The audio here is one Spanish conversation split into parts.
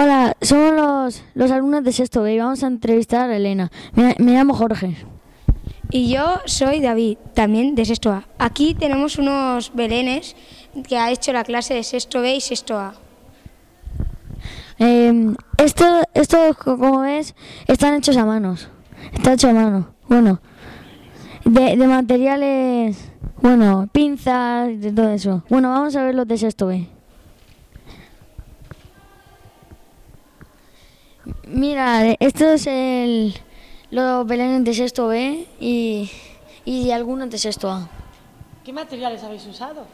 Hola, somos los, los alumnos de sexto B y vamos a entrevistar a Elena. Me, me llamo Jorge. Y yo soy David, también de sexto A. Aquí tenemos unos belenes que ha hecho la clase de sexto B y sexto A. Eh, esto, esto, como ves, están hechos a manos. Está hecho a mano. Bueno, de, de materiales, bueno, pinzas, de todo eso. Bueno, vamos a ver los de sexto B. Mira, esto es el, los belenes de sexto B y, y algunos de sexto A. ¿Qué materiales habéis usado?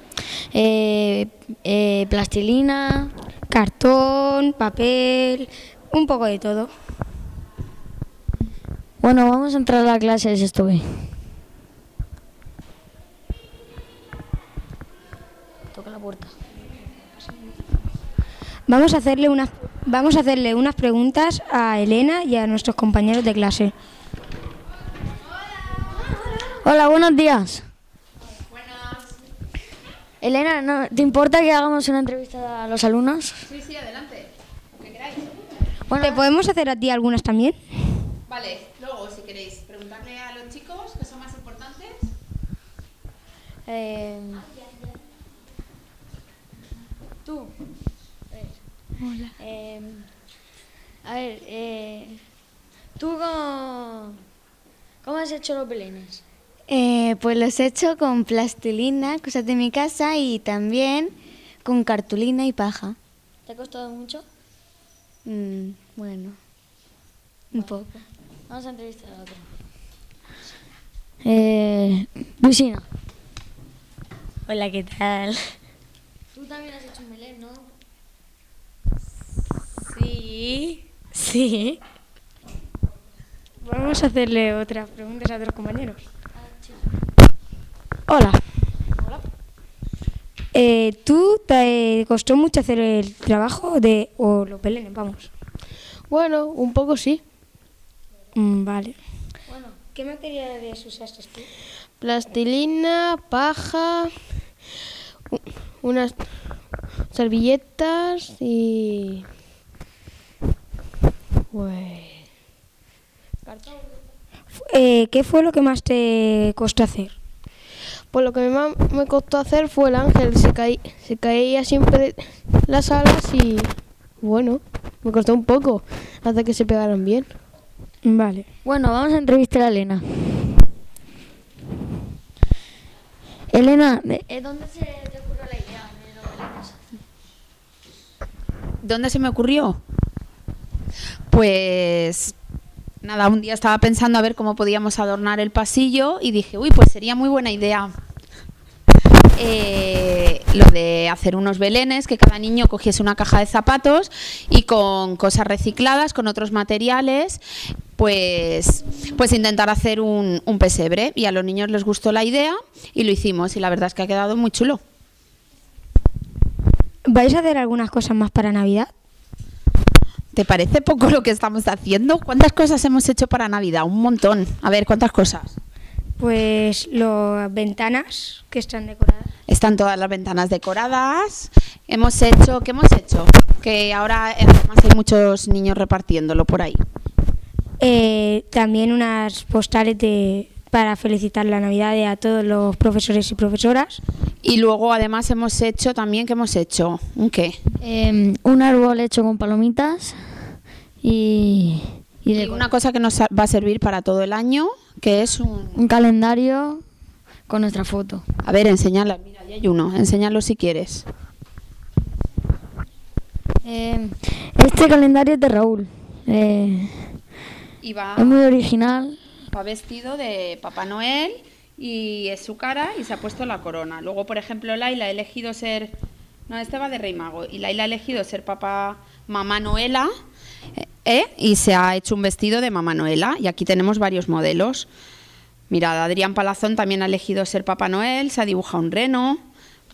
Eh, eh, plastilina, Cartón, papel, un poco de todo. Bueno, vamos a entrar a la clase de sexto B. Toca la puerta. Vamos a hacerle unas, vamos a hacerle unas preguntas a Elena y a nuestros compañeros de clase. Hola, buenos días. Elena, ¿no, ¿te importa que hagamos una entrevista a los alumnos? Sí, sí, adelante. Lo que queráis. Bueno, ¿Te podemos hacer a ti algunas también? Vale, luego, si queréis, preguntarle a los chicos que son más importantes. eh, tú. Hola. a ver, eh, ¿tú cómo, cómo has hecho los belenes? Eh, pues los he hecho con plastilina, cosas de mi casa y también con cartulina y paja. ¿Te ha costado mucho? Mm, bueno, un poco. Vamos a entrevistar a otro. Eh, Luisina, Hola, ¿qué tal? tú también has hecho un belén, ¿no? Sí, sí. Vamos a hacerle otras preguntas a otros compañeros. Hola. Eh, ¿Tú te costó mucho hacer el trabajo de o los belenes, vamos? Bueno, un poco sí. Mm, vale. ¿Qué materiales usaste tú? Plastilina, paja, unas servilletas y... Pues... Eh, ¿Qué fue lo que más te costó hacer? Pues lo que más me costó hacer fue el ángel. Se, caí- se caía siempre las alas y... Bueno, me costó un poco hasta que se pegaran bien. Vale. Bueno, vamos a entrevistar a Elena. Elena, ¿de- eh, ¿dónde se te ocurrió la idea de los belenes? ¿Dónde se me ocurrió? Pues nada, un día estaba pensando a ver cómo podíamos adornar el pasillo y dije, uy, pues sería muy buena idea eh, lo de hacer unos belenes, que cada niño cogiese una caja de zapatos y con cosas recicladas, con otros materiales, pues, pues intentar hacer un, un pesebre. Y a los niños les gustó la idea y lo hicimos y la verdad es que ha quedado muy chulo. ¿Vais a hacer algunas cosas más para Navidad? ¿Te parece poco lo que estamos haciendo? ¿Cuántas cosas hemos hecho para Navidad? Un montón. A ver, ¿cuántas cosas? Pues las ventanas que están decoradas. Están todas las ventanas decoradas. Hemos hecho, ¿qué hemos hecho? Que ahora además hay muchos niños repartiéndolo por ahí. Eh, también unas postales de, para felicitar la Navidad a todos los profesores y profesoras. Y luego además hemos hecho también, ¿qué hemos hecho? ¿Un qué? Eh, un árbol hecho con palomitas y, y Y de una cosa que nos va a servir para todo el año, que es un... un calendario con nuestra foto. A ver, enséñala. Mira, ahí hay uno. Enséñalo si quieres. Eh, este calendario es de Raúl. Eh, Y va, es muy original. va vestido de Papá Noel y es su cara y se ha puesto la corona. Luego, por ejemplo, Laila ha elegido ser... No, este va de Rey Mago. Y Laila ha elegido ser papá, mamá Noela, ¿eh? y se ha hecho un vestido de mamá Noela. Y aquí tenemos varios modelos. Mirad, Adrián Palazón también ha elegido ser Papá Noel, se ha dibujado un reno,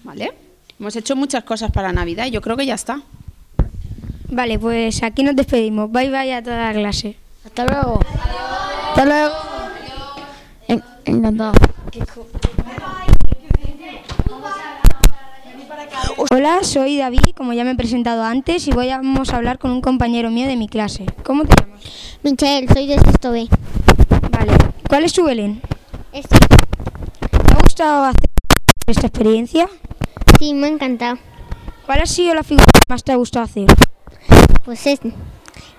¿vale? Hemos hecho muchas cosas para Navidad y yo creo que ya está. Vale, pues aquí nos despedimos. Bye bye a toda la clase. Hasta luego. Hasta luego. En- encantado. Hola, soy David, como ya me he presentado antes, y voy a, vamos a hablar con un compañero mío de mi clase. ¿Cómo te llamas? Michelle, soy de sexto B. Vale. ¿Cuál es tu Belén? Este, ¿Te ha gustado hacer esta experiencia? sí, me ha encantado. ¿Cuál ha sido la figura que más te ha gustado hacer? Pues es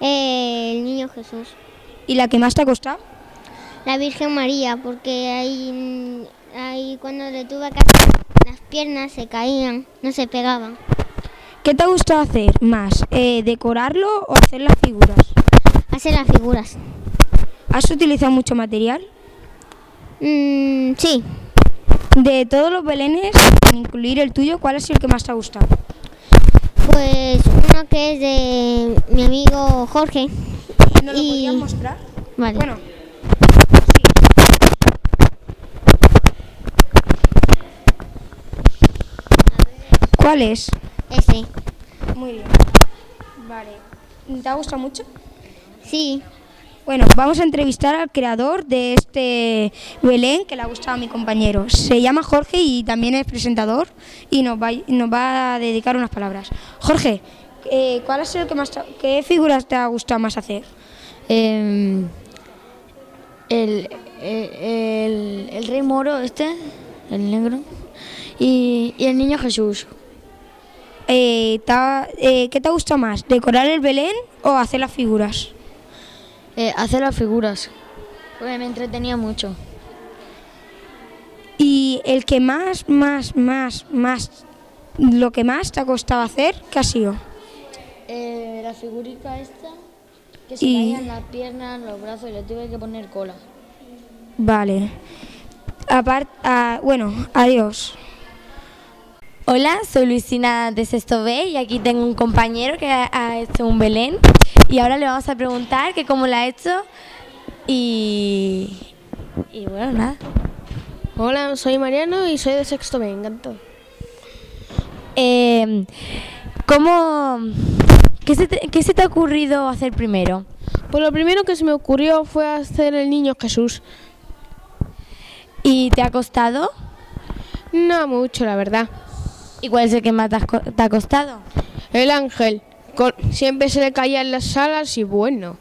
eh, el niño Jesús. ¿Y la que más te ha costado? La Virgen María, porque ahí, mm, ahí cuando le tuve que hacer, las piernas se caían, no se pegaban. ¿Qué te ha gustado hacer más? Eh, ¿Decorarlo o hacer las figuras? Hacer las figuras. ¿Has utilizado mucho material? Mm, sí, De todos los belenes, sin incluir el tuyo, ¿cuál sido el que más te ha gustado? pues uno que es de mi amigo Jorge. ¿No lo Y- podrías mostrar? Vale. Bueno. ¿Cuál es? Ese. Muy bien. Vale. ¿Te ha gustado mucho? Sí, Bueno, vamos a entrevistar al creador de este Belén que le ha gustado a mi compañero. Se llama Jorge y también es presentador y nos va, nos va a dedicar unas palabras. Jorge, eh, ¿cuál ha sido que más qué figuras te ha gustado más hacer? Em, el, el, el- el rey moro este, el negro, y, y el niño Jesús. Eh, te ha- eh, ¿Qué te gusta más, decorar el Belén o hacer las figuras? Eh, hacer las figuras, porque me entretenía mucho. Y el que más, más, más, más, lo que más te ha costado hacer, ¿qué ha sido? Eh, la figurica esta, que se Y- caían las piernas, los brazos y le tuve que poner cola. Vale. Aparte, bueno, adiós. Hola, soy Luisina de Sexto B y aquí tengo un compañero que ha, hecho un Belén y ahora le vamos a preguntar que cómo lo ha hecho y, y bueno, nada. Hola, soy Mariano y soy de sexto B, encantado. Eh, ¿Cómo, qué se, te, qué se te ha ocurrido hacer primero? Pues lo primero que se me ocurrió fue hacer el niño Jesús. ¿Y te ha costado? No mucho, la verdad. ¿Y cuál es el que más te, ha costado? El ángel. con- siempre se le caían las alas y bueno,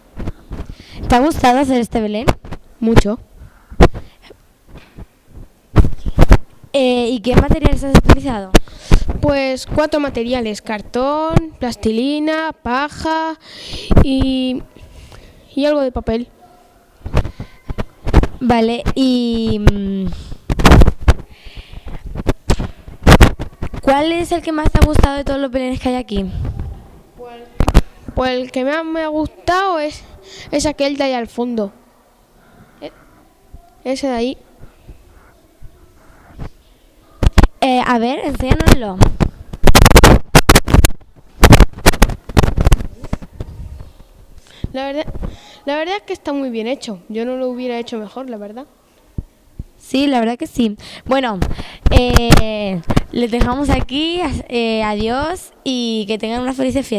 ¿Te ha gustado hacer este Belén? mucho. Eh, ¿Y qué materiales has utilizado? Pues cuatro materiales, cartón, plastilina, paja y, y algo de papel. Vale, y... mm, ¿Cuál es el que más te ha gustado de todos los belenes que hay aquí? Pues el que más me ha gustado es, es aquel de ahí al fondo. E- Ese de ahí. Eh, a ver, enséñanoslo. La verdad, la verdad es que está muy bien hecho. Yo no lo hubiera hecho mejor, la verdad. Sí, la verdad que sí. Bueno, eh, les dejamos aquí. eh, adiós y que tengan unas felices fiestas.